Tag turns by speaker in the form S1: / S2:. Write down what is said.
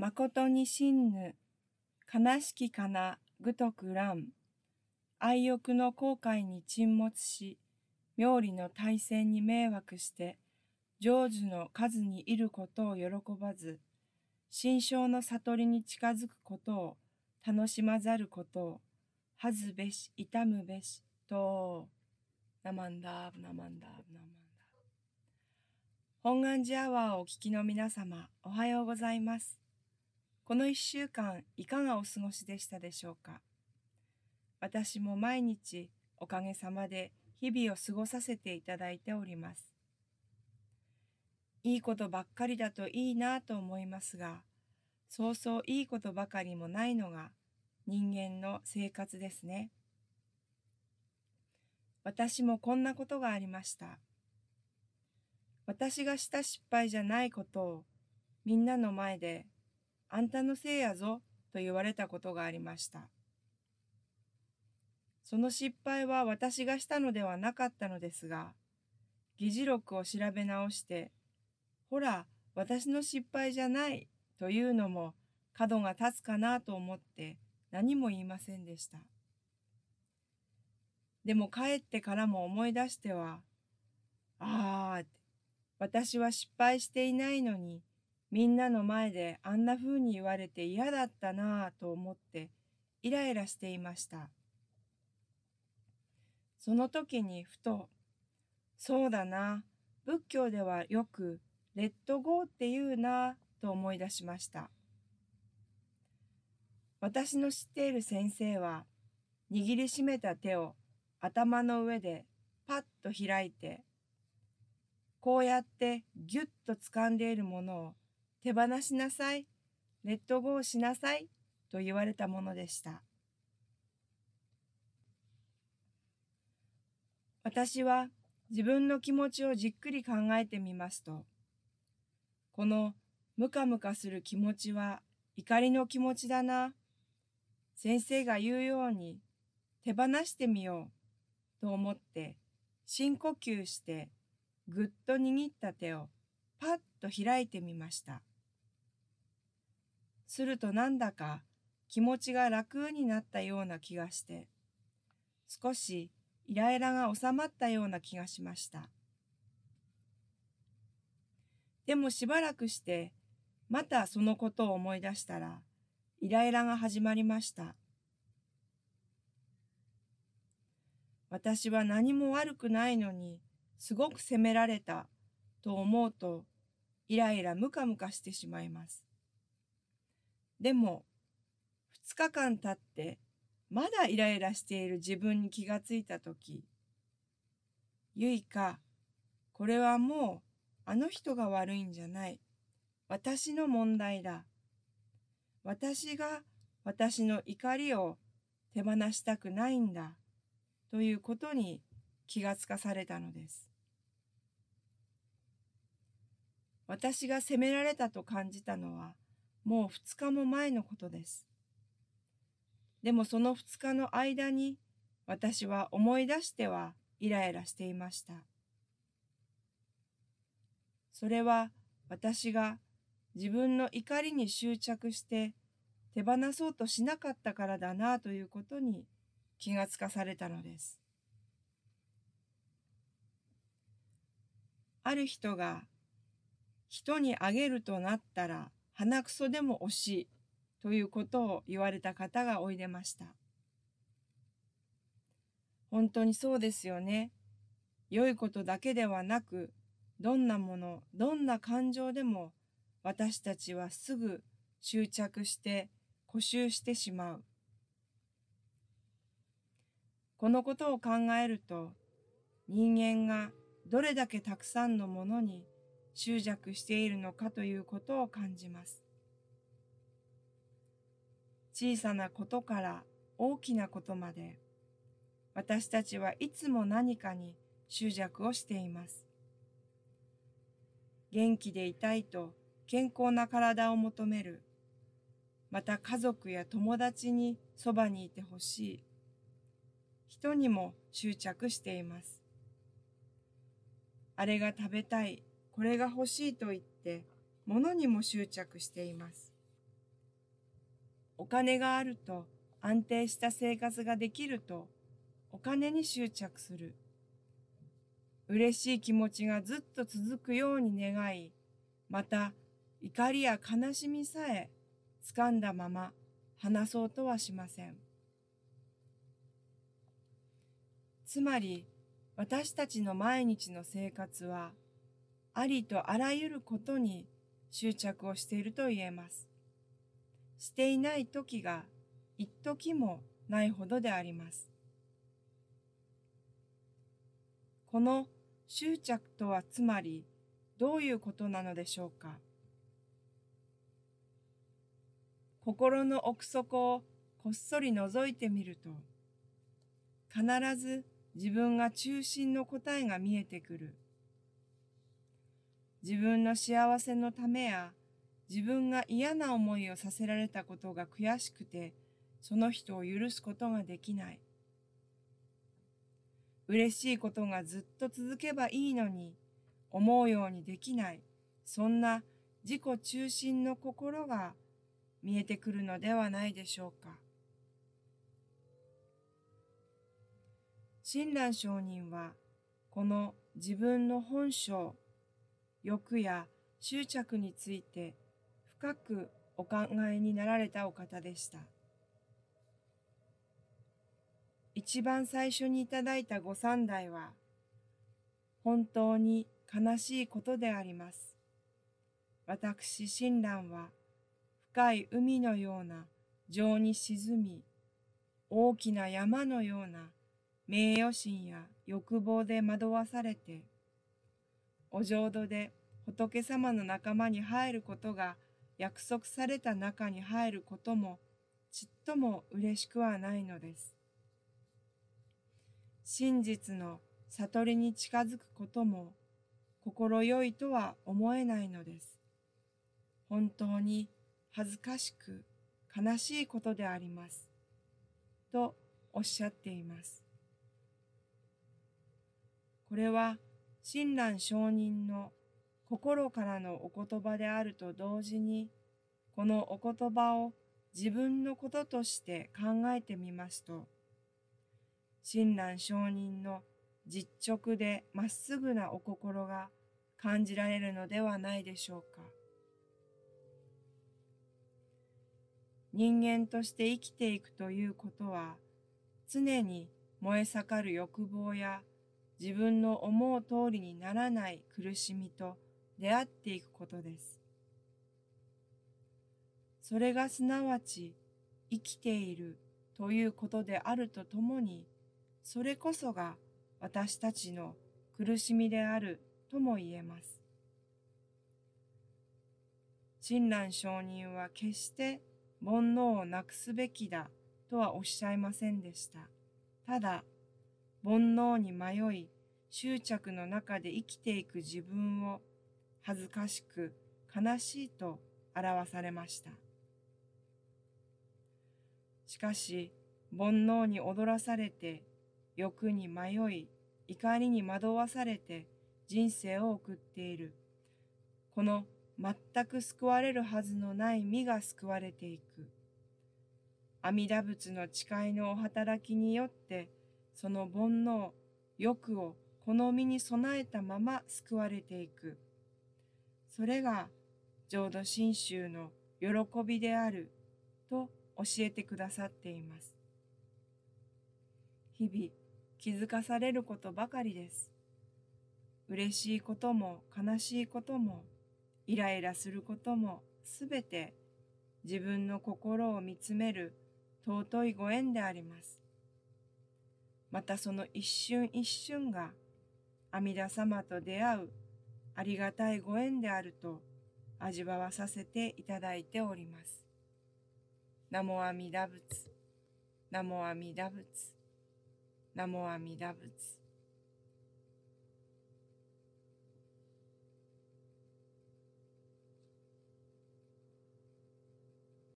S1: 誠に真ぬ、悲しきかな、ぐとく乱、愛欲の後悔に沈没し、妙理の大戦に迷惑して、成就の数にいることを喜ばず、心象の悟りに近づくことを楽しまざることを、恥ずべし、痛むべし、と、ナマンダーブ、ナマンダーブ、ナマンダーブ。本願寺アワーをお聞きの皆様、おはようございます。この一週間、いかがお過ごしでしたでしょうか？私も毎日、おかげさまで日々を過ごさせていただいております。いいことばっかりだといいなと思いますが、そうそういいことばかりもないのが人間の生活ですね。私もこんなことがありました。私がした失敗じゃないことをみんなの前であんたのせいやぞと言われたことがありました。その失敗は私がしたのではなかったのですが、議事録を調べ直して、ほら、私の失敗じゃないというのも角が立つかなと思って何も言いませんでした。でも帰ってからも思い出しては、ああ、私は失敗していないのに、みんなの前であんな風に言われて嫌だったなぁと思ってイライラしていました。その時にふと、そうだな、仏教ではよくレッドゴーって言うなと思い出しました。私の知っている先生は、握りしめた手を頭の上でパッと開いて、こうやってぎゅっと掴んでいるものを手放しなさい、レッドゴーしなさいと言われたものでした。私は自分の気持ちをじっくり考えてみますと、このムカムカする気持ちは怒りの気持ちだな。先生が言うように手放してみようと思って深呼吸してぐっと握った手をパッと開いてみました。するとなんだか気持ちが楽になったような気がして、少しイライラが収まったような気がしました。でもしばらくして、またそのことを思い出したら、イライラが始まりました。私は何も悪くないのに、すごく責められたと思うと、イライラムカムカしてしまいます。でも、二日間経って、まだイライラしている自分に気がついたとき、ゆいか、これはもうあの人が悪いんじゃない。私の問題だ。私が私の怒りを手放したくないんだ。ということに気がつかされたのです。私が責められたと感じたのは、もう二日も前のことです。でもその二日の間に私は思い出してはイライラしていました。それは私が自分の怒りに執着して手放そうとしなかったからだなということに気がつかされたのです。ある人が人にあげるとなったら鼻くそでも惜しいということを言われた方がおいでました。本当にそうですよね。良いことだけではなく、どんなもの、どんな感情でも私たちはすぐ執着して固執してしまう。このことを考えると、人間がどれだけたくさんのものに執着しているのかということを感じます。小さなことから大きなことまで、私たちはいつも何かに執着をしています。元気でいたいと健康な体を求める。また家族や友達にそばにいてほしい。人にも執着しています。あれが食べたい、これが欲しいと言って、物にも執着しています。お金があると安定した生活ができるとお金に執着する。嬉しい気持ちがずっと続くように願い、また怒りや悲しみさえ掴んだまま話そうとはしません。つまり私たちの毎日の生活はありとあらゆることに執着をしていると言えます。していない時が一時もないほどであります。この執着とはつまりどういうことなのでしょうか心の奥底をこっそり覗いてみると必ず自分が中心の答えが見えてくる自分の幸せのためや自分が嫌な思いをさせられたことが悔しくてその人を許すことができない。嬉しいことがずっと続けばいいのに思うようにできない。そんな自己中心の心が見えてくるのではないでしょうか。親鸞上人はこの自分の本性欲や執着について深くお考えになられたお方でした。一番最初にいただいたご三代は、本当に悲しいことであります。私、親鸞は、深い海のような情に沈み、大きな山のような名誉心や欲望で惑わされて、お浄土で仏様の仲間に入ることが約束された中に入ることもちっとも嬉しくはないのです。真実の悟りに近づくことも心よいとは思えないのです。本当に恥ずかしく悲しいことであります。とおっしゃっています。これは親鸞上人の心からのお言葉であると同時に、このお言葉を自分のこととして考えてみますと、親鸞上人の実直でまっすぐなお心が感じられるのではないでしょうか。人間として生きていくということは、常に燃え盛る欲望や自分の思う通りにならない苦しみと出会っていくことです。それがすなわち生きているということであるとともに、それこそが私たちの苦しみであるとも言えます。親鸞上人は決して煩悩をなくすべきだとはおっしゃいませんでした。ただ、煩悩に迷い、執着の中で生きていく自分を恥ずかしく悲しいと表されました。しかし、煩悩に踊らされて欲に迷い、怒りに惑わされて人生を送っている。この全く救われるはずのない身が救われていく。阿弥陀仏の誓いのお働きによって、その煩悩、欲をこの身に備えたまま救われていく。それが浄土真宗の喜びであると教えてくださっています。日々気づかされることばかりです。嬉しいことも悲しいこともイライラすることもすべて自分の心を見つめる尊いご縁であります。またその一瞬一瞬が阿弥陀様と出会うありがたいご縁であると味わわさせていただいております。ナモ阿弥陀仏。ナモ阿弥陀仏。ナモ阿弥陀仏。